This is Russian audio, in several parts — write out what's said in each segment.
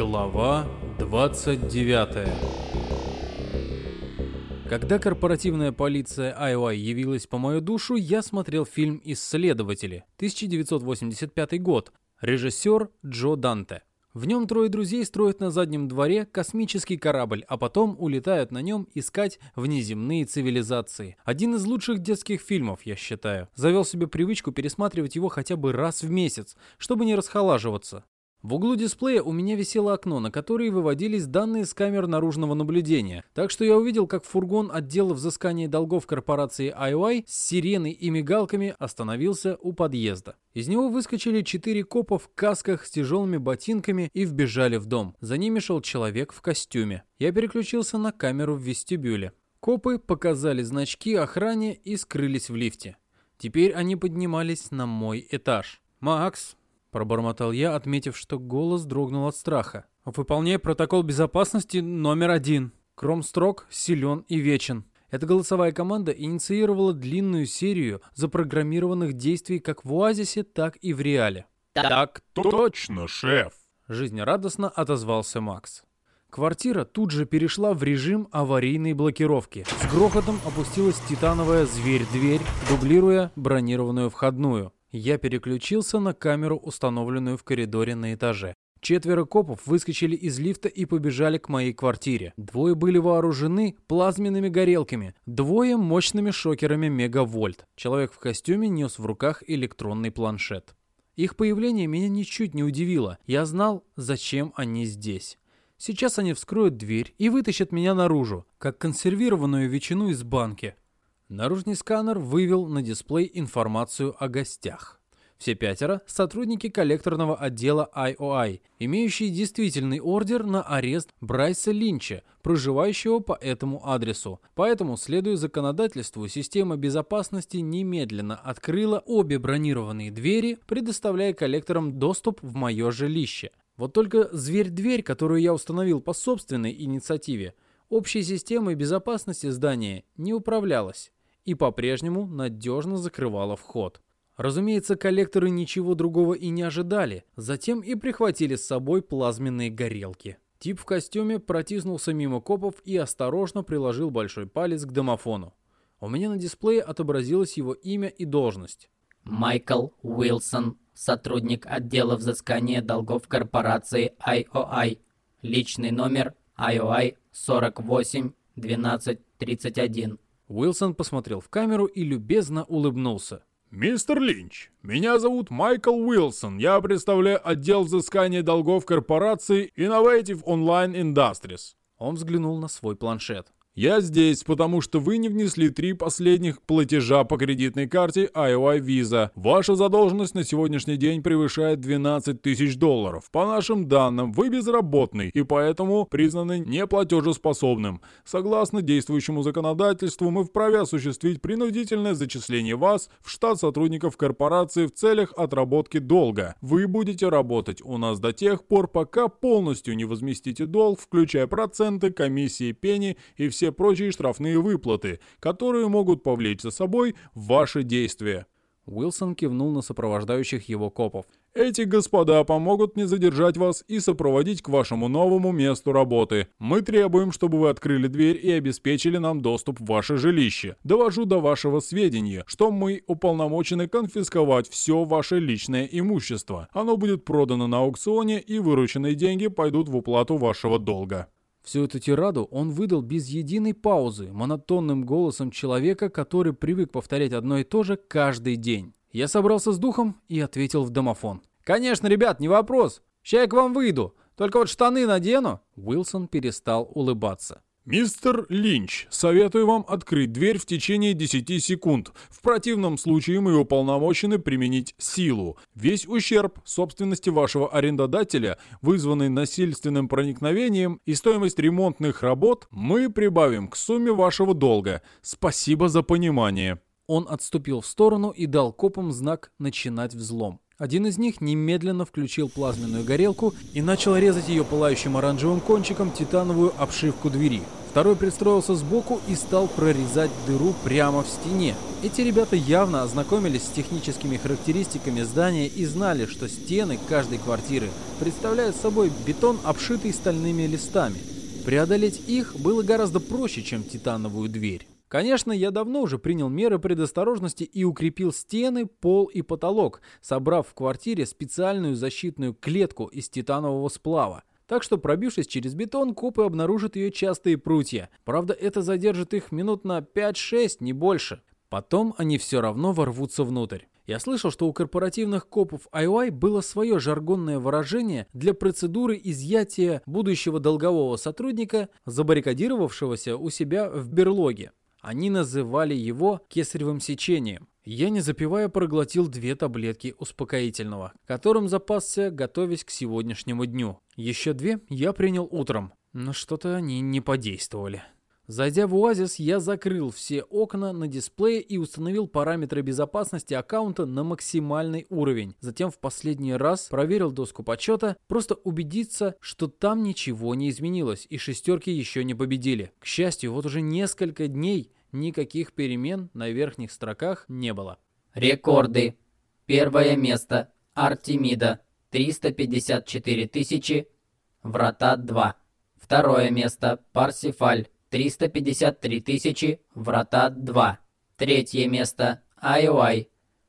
Глава 29 Когда корпоративная полиция IOI явилась по мою душу, я смотрел фильм «Исследователи» 1985 год, режиссер Джо Данте. В нем трое друзей строят на заднем дворе космический корабль, а потом улетают на нем искать внеземные цивилизации. Один из лучших детских фильмов, я считаю. Завел себе привычку пересматривать его хотя бы раз в месяц, чтобы не расхолаживаться. В углу дисплея у меня висело окно, на которое выводились данные с камер наружного наблюдения. Так что я увидел, как фургон отдела взыскания долгов корпорации IOI с сиреной и мигалками остановился у подъезда. Из него выскочили четыре копа в касках с тяжелыми ботинками и вбежали в дом. За ними шел человек в костюме. Я переключился на камеру в вестибюле. Копы показали значки охране и скрылись в лифте. Теперь они поднимались на мой этаж. «Макс, Пробормотал я, отметив, что голос дрогнул от страха. «Выполняй протокол безопасности номер один. Кромстрок силен и вечен». Эта голосовая команда инициировала длинную серию запрограммированных действий как в Оазисе, так и в Реале. «Так точно, шеф!» Жизнерадостно отозвался Макс. Квартира тут же перешла в режим аварийной блокировки. С грохотом опустилась титановая зверь-дверь, дублируя бронированную входную. Я переключился на камеру, установленную в коридоре на этаже. Четверо копов выскочили из лифта и побежали к моей квартире. Двое были вооружены плазменными горелками, двое мощными шокерами мегавольт. Человек в костюме нес в руках электронный планшет. Их появление меня ничуть не удивило. Я знал, зачем они здесь. Сейчас они вскроют дверь и вытащат меня наружу, как консервированную ветчину из банки. Наружный сканер вывел на дисплей информацию о гостях. Все пятеро – сотрудники коллекторного отдела IOI, имеющие действительный ордер на арест Брайса Линча, проживающего по этому адресу. Поэтому, следуя законодательству, система безопасности немедленно открыла обе бронированные двери, предоставляя коллекторам доступ в мое жилище. Вот только зверь-дверь, которую я установил по собственной инициативе, общей системой безопасности здания не управлялась и по-прежнему надежно закрывала вход. Разумеется, коллекторы ничего другого и не ожидали, затем и прихватили с собой плазменные горелки. Тип в костюме протиснулся мимо копов и осторожно приложил большой палец к домофону. У меня на дисплее отобразилось его имя и должность. Майкл Уилсон, сотрудник отдела взыскания долгов корпорации IOI. Личный номер IOI 48 12 31. Уилсон посмотрел в камеру и любезно улыбнулся. «Мистер Линч, меня зовут Майкл Уилсон. Я представляю отдел взыскания долгов корпорации Innovative Online Industries». Он взглянул на свой планшет. Я здесь, потому что вы не внесли три последних платежа по кредитной карте IOI Visa. Ваша задолженность на сегодняшний день превышает 12 тысяч долларов. По нашим данным, вы безработный и поэтому признаны неплатежеспособным. Согласно действующему законодательству, мы вправе осуществить принудительное зачисление вас в штат сотрудников корпорации в целях отработки долга. Вы будете работать у нас до тех пор, пока полностью не возместите долг, включая проценты, комиссии, пени и все все прочие штрафные выплаты, которые могут повлечь за собой ваши действия. Уилсон кивнул на сопровождающих его копов. «Эти господа помогут мне задержать вас и сопроводить к вашему новому месту работы. Мы требуем, чтобы вы открыли дверь и обеспечили нам доступ в ваше жилище. Довожу до вашего сведения, что мы уполномочены конфисковать все ваше личное имущество. Оно будет продано на аукционе и вырученные деньги пойдут в уплату вашего долга». Всю эту тираду он выдал без единой паузы, монотонным голосом человека, который привык повторять одно и то же каждый день. Я собрался с духом и ответил в домофон. «Конечно, ребят, не вопрос. Ща я к вам выйду. Только вот штаны надену». Уилсон перестал улыбаться. «Мистер Линч, советую вам открыть дверь в течение 10 секунд. В противном случае мы уполномочены применить силу. Весь ущерб собственности вашего арендодателя, вызванный насильственным проникновением, и стоимость ремонтных работ мы прибавим к сумме вашего долга. Спасибо за понимание». Он отступил в сторону и дал копам знак «начинать взлом». Один из них немедленно включил плазменную горелку и начал резать ее пылающим оранжевым кончиком титановую обшивку двери. Второй пристроился сбоку и стал прорезать дыру прямо в стене. Эти ребята явно ознакомились с техническими характеристиками здания и знали, что стены каждой квартиры представляют собой бетон, обшитый стальными листами. Преодолеть их было гораздо проще, чем титановую дверь. Конечно, я давно уже принял меры предосторожности и укрепил стены, пол и потолок, собрав в квартире специальную защитную клетку из титанового сплава. Так что, пробившись через бетон, копы обнаружат ее частые прутья. Правда, это задержит их минут на 5-6, не больше. Потом они все равно ворвутся внутрь. Я слышал, что у корпоративных копов IOI было свое жаргонное выражение для процедуры изъятия будущего долгового сотрудника, забаррикадировавшегося у себя в берлоге. Они называли его кесаревым сечением. Я, не запивая, проглотил две таблетки успокоительного, которым запасся, готовясь к сегодняшнему дню. Еще две я принял утром, но что-то они не подействовали. Зайдя в Оазис, я закрыл все окна на дисплее и установил параметры безопасности аккаунта на максимальный уровень. Затем в последний раз проверил доску почета, просто убедиться, что там ничего не изменилось и шестерки еще не победили. К счастью, вот уже несколько дней никаких перемен на верхних строках не было. Рекорды. Первое место. Артемида. 354 тысячи. Врата 2. Второе место. Парсифаль. 353 тысячи, врата 2. Третье место IOI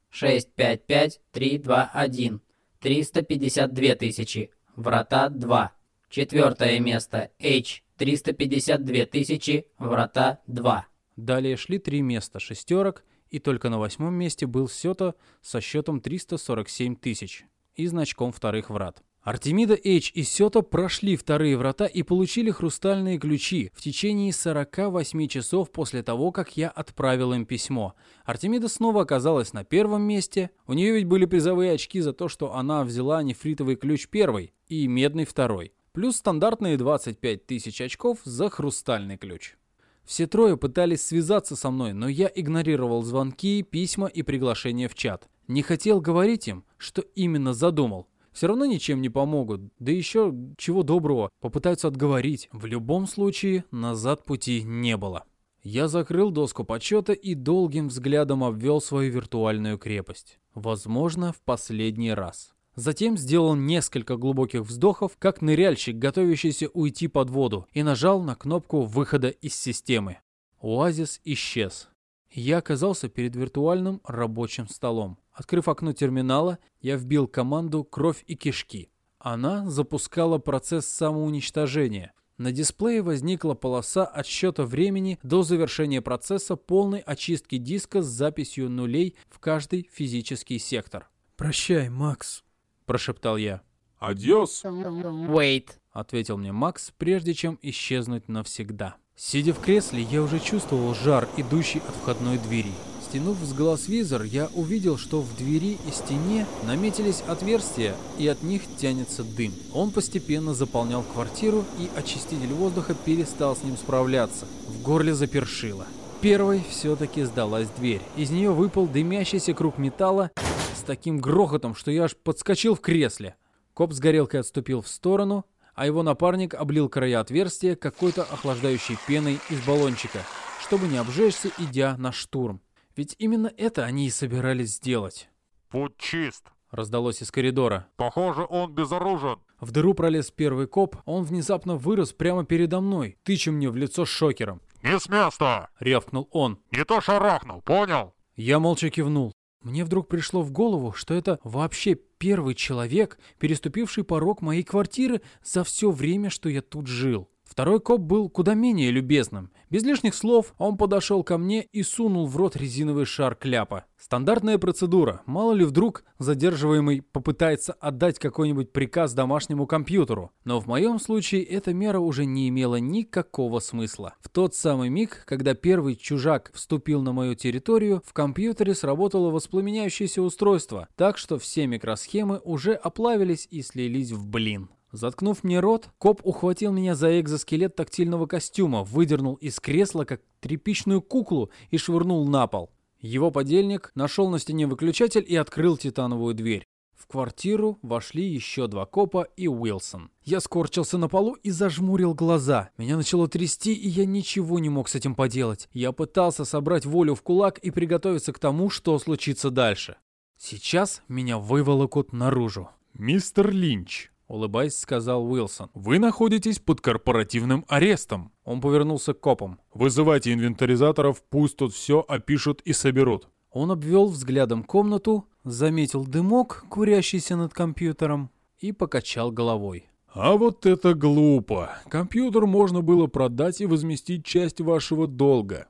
655321, 352 тысячи, врата 2. Четвертое место H 352 тысячи, врата 2. Далее шли три места шестерок, и только на восьмом месте был Сёта со счетом 347 тысяч и значком вторых врат. Артемида Эйч и Сёта прошли вторые врата и получили хрустальные ключи в течение 48 часов после того, как я отправил им письмо. Артемида снова оказалась на первом месте. У нее ведь были призовые очки за то, что она взяла нефритовый ключ первый и медный второй. Плюс стандартные 25 тысяч очков за хрустальный ключ. Все трое пытались связаться со мной, но я игнорировал звонки, письма и приглашения в чат. Не хотел говорить им, что именно задумал все равно ничем не помогут. Да еще, чего доброго, попытаются отговорить. В любом случае, назад пути не было. Я закрыл доску почета и долгим взглядом обвел свою виртуальную крепость. Возможно, в последний раз. Затем сделал несколько глубоких вздохов, как ныряльщик, готовящийся уйти под воду, и нажал на кнопку выхода из системы. Оазис исчез. Я оказался перед виртуальным рабочим столом. Открыв окно терминала, я вбил команду «Кровь и кишки». Она запускала процесс самоуничтожения. На дисплее возникла полоса отсчета времени до завершения процесса полной очистки диска с записью нулей в каждый физический сектор. «Прощай, Макс», – прошептал я. «Адьос!» Wait. — ответил мне Макс, прежде чем исчезнуть навсегда. Сидя в кресле, я уже чувствовал жар, идущий от входной двери. Стянув с глаз визор, я увидел, что в двери и стене наметились отверстия, и от них тянется дым. Он постепенно заполнял квартиру, и очиститель воздуха перестал с ним справляться. В горле запершило. Первой все-таки сдалась дверь. Из нее выпал дымящийся круг металла с таким грохотом, что я аж подскочил в кресле. Коп с горелкой отступил в сторону, а его напарник облил края отверстия какой-то охлаждающей пеной из баллончика, чтобы не обжечься, идя на штурм. Ведь именно это они и собирались сделать. Путь чист. Раздалось из коридора. Похоже, он безоружен. В дыру пролез первый коп, он внезапно вырос прямо передо мной, тыча мне в лицо шокером. Не с места. Рявкнул он. Не то шарахнул, понял? Я молча кивнул. Мне вдруг пришло в голову, что это вообще первый человек, переступивший порог моей квартиры за все время, что я тут жил. Второй коп был куда менее любезным. Без лишних слов он подошел ко мне и сунул в рот резиновый шар кляпа. Стандартная процедура. Мало ли вдруг задерживаемый попытается отдать какой-нибудь приказ домашнему компьютеру. Но в моем случае эта мера уже не имела никакого смысла. В тот самый миг, когда первый чужак вступил на мою территорию, в компьютере сработало воспламеняющееся устройство, так что все микросхемы уже оплавились и слились в блин. Заткнув мне рот, коп ухватил меня за экзоскелет тактильного костюма, выдернул из кресла, как тряпичную куклу, и швырнул на пол. Его подельник нашел на стене выключатель и открыл титановую дверь. В квартиру вошли еще два копа и Уилсон. Я скорчился на полу и зажмурил глаза. Меня начало трясти, и я ничего не мог с этим поделать. Я пытался собрать волю в кулак и приготовиться к тому, что случится дальше. Сейчас меня выволокут наружу. «Мистер Линч», — улыбаясь, сказал Уилсон, — «вы находитесь под корпоративным арестом. Он повернулся к копам. Вызывайте инвентаризаторов, пусть тут все опишут и соберут». Он обвел взглядом комнату, заметил дымок, курящийся над компьютером, и покачал головой. «А вот это глупо. Компьютер можно было продать и возместить часть вашего долга.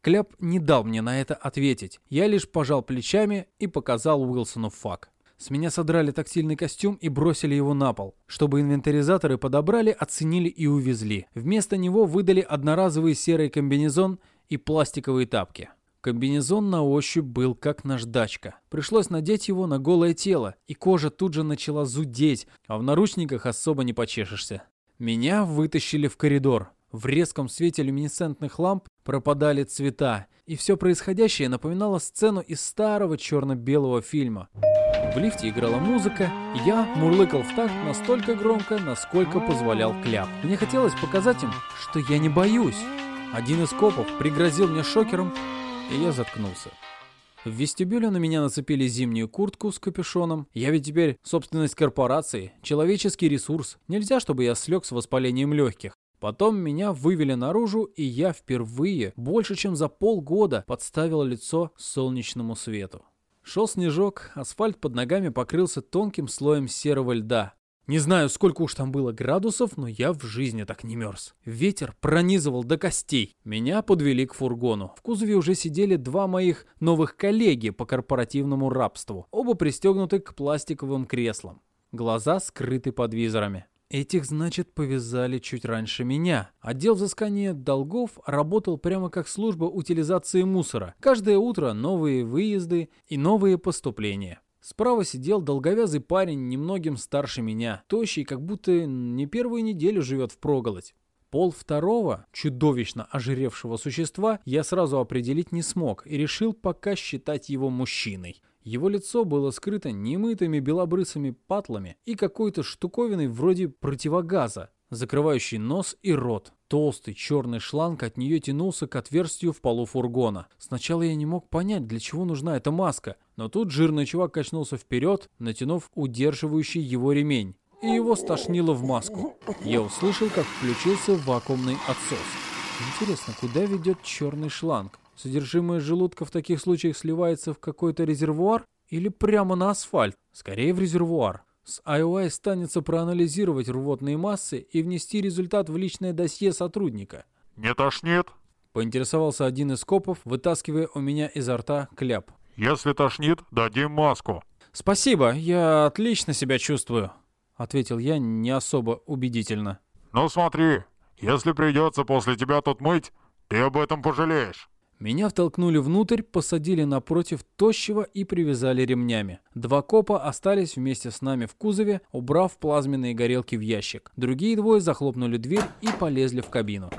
Кляп не дал мне на это ответить. Я лишь пожал плечами и показал Уилсону фак. С меня содрали тактильный костюм и бросили его на пол. Чтобы инвентаризаторы подобрали, оценили и увезли. Вместо него выдали одноразовый серый комбинезон и пластиковые тапки. Комбинезон на ощупь был как наждачка. Пришлось надеть его на голое тело, и кожа тут же начала зудеть, а в наручниках особо не почешешься. Меня вытащили в коридор. В резком свете люминесцентных ламп пропадали цвета, и все происходящее напоминало сцену из старого черно-белого фильма. В лифте играла музыка, и я мурлыкал в такт настолько громко, насколько позволял кляп. Мне хотелось показать им, что я не боюсь. Один из копов пригрозил мне шокером, и я заткнулся. В вестибюле на меня нацепили зимнюю куртку с капюшоном. Я ведь теперь собственность корпорации, человеческий ресурс. Нельзя, чтобы я слег с воспалением легких. Потом меня вывели наружу, и я впервые, больше чем за полгода, подставил лицо солнечному свету. Шел снежок, асфальт под ногами покрылся тонким слоем серого льда. Не знаю, сколько уж там было градусов, но я в жизни так не мерз. Ветер пронизывал до костей. Меня подвели к фургону. В кузове уже сидели два моих новых коллеги по корпоративному рабству, оба пристегнуты к пластиковым креслам. Глаза скрыты под визорами. Этих, значит, повязали чуть раньше меня. Отдел взыскания долгов работал прямо как служба утилизации мусора. Каждое утро новые выезды и новые поступления. Справа сидел долговязый парень, немногим старше меня, тощий, как будто не первую неделю живет в проголодь. Пол второго, чудовищно ожиревшего существа, я сразу определить не смог и решил пока считать его мужчиной. Его лицо было скрыто немытыми белобрысыми патлами и какой-то штуковиной вроде противогаза, закрывающей нос и рот. Толстый черный шланг от нее тянулся к отверстию в полу фургона. Сначала я не мог понять, для чего нужна эта маска, но тут жирный чувак качнулся вперед, натянув удерживающий его ремень, и его стошнило в маску. Я услышал, как включился вакуумный отсос. Интересно, куда ведет черный шланг? Содержимое желудка в таких случаях сливается в какой-то резервуар или прямо на асфальт? Скорее в резервуар. С IOI станется проанализировать рвотные массы и внести результат в личное досье сотрудника. Не тошнит? Поинтересовался один из копов, вытаскивая у меня изо рта кляп. Если тошнит, дадим маску. «Спасибо, я отлично себя чувствую», — ответил я не особо убедительно. Ну смотри, если придется после тебя тут мыть, ты об этом пожалеешь. Меня втолкнули внутрь, посадили напротив тощего и привязали ремнями. Два копа остались вместе с нами в кузове, убрав плазменные горелки в ящик. Другие двое захлопнули дверь и полезли в кабину.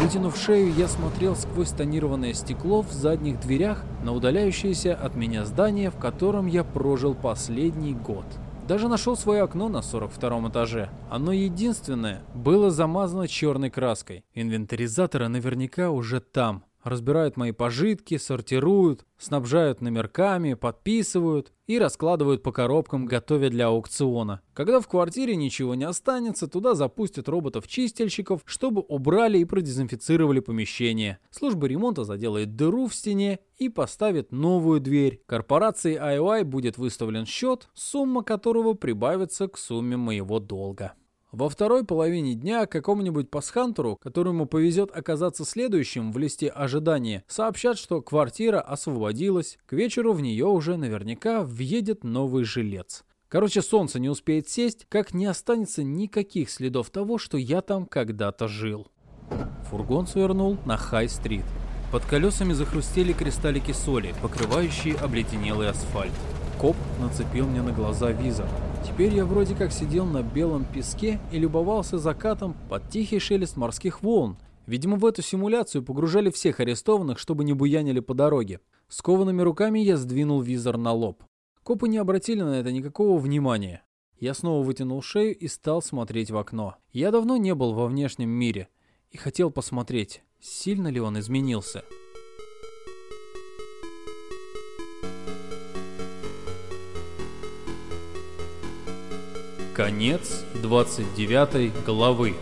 Вытянув шею, я смотрел сквозь тонированное стекло в задних дверях на удаляющееся от меня здание, в котором я прожил последний год. Даже нашел свое окно на 42 этаже. Оно единственное было замазано черной краской. Инвентаризаторы наверняка уже там. Разбирают мои пожитки, сортируют, снабжают номерками, подписывают и раскладывают по коробкам, готовя для аукциона. Когда в квартире ничего не останется, туда запустят роботов-чистильщиков, чтобы убрали и продезинфицировали помещение. Служба ремонта заделает дыру в стене и поставит новую дверь. Корпорации IOI будет выставлен счет, сумма которого прибавится к сумме моего долга. Во второй половине дня какому-нибудь пасхантеру, которому повезет оказаться следующим в листе ожидания, сообщат, что квартира освободилась, к вечеру в нее уже наверняка въедет новый жилец. Короче, солнце не успеет сесть, как не останется никаких следов того, что я там когда-то жил. Фургон свернул на Хай-стрит. Под колесами захрустели кристаллики соли, покрывающие обледенелый асфальт. Коп нацепил мне на глаза визор. Теперь я вроде как сидел на белом песке и любовался закатом под тихий шелест морских волн. Видимо, в эту симуляцию погружали всех арестованных, чтобы не буянили по дороге. Скованными руками я сдвинул визор на лоб. Копы не обратили на это никакого внимания. Я снова вытянул шею и стал смотреть в окно. Я давно не был во внешнем мире и хотел посмотреть, сильно ли он изменился. Конец 29 главы.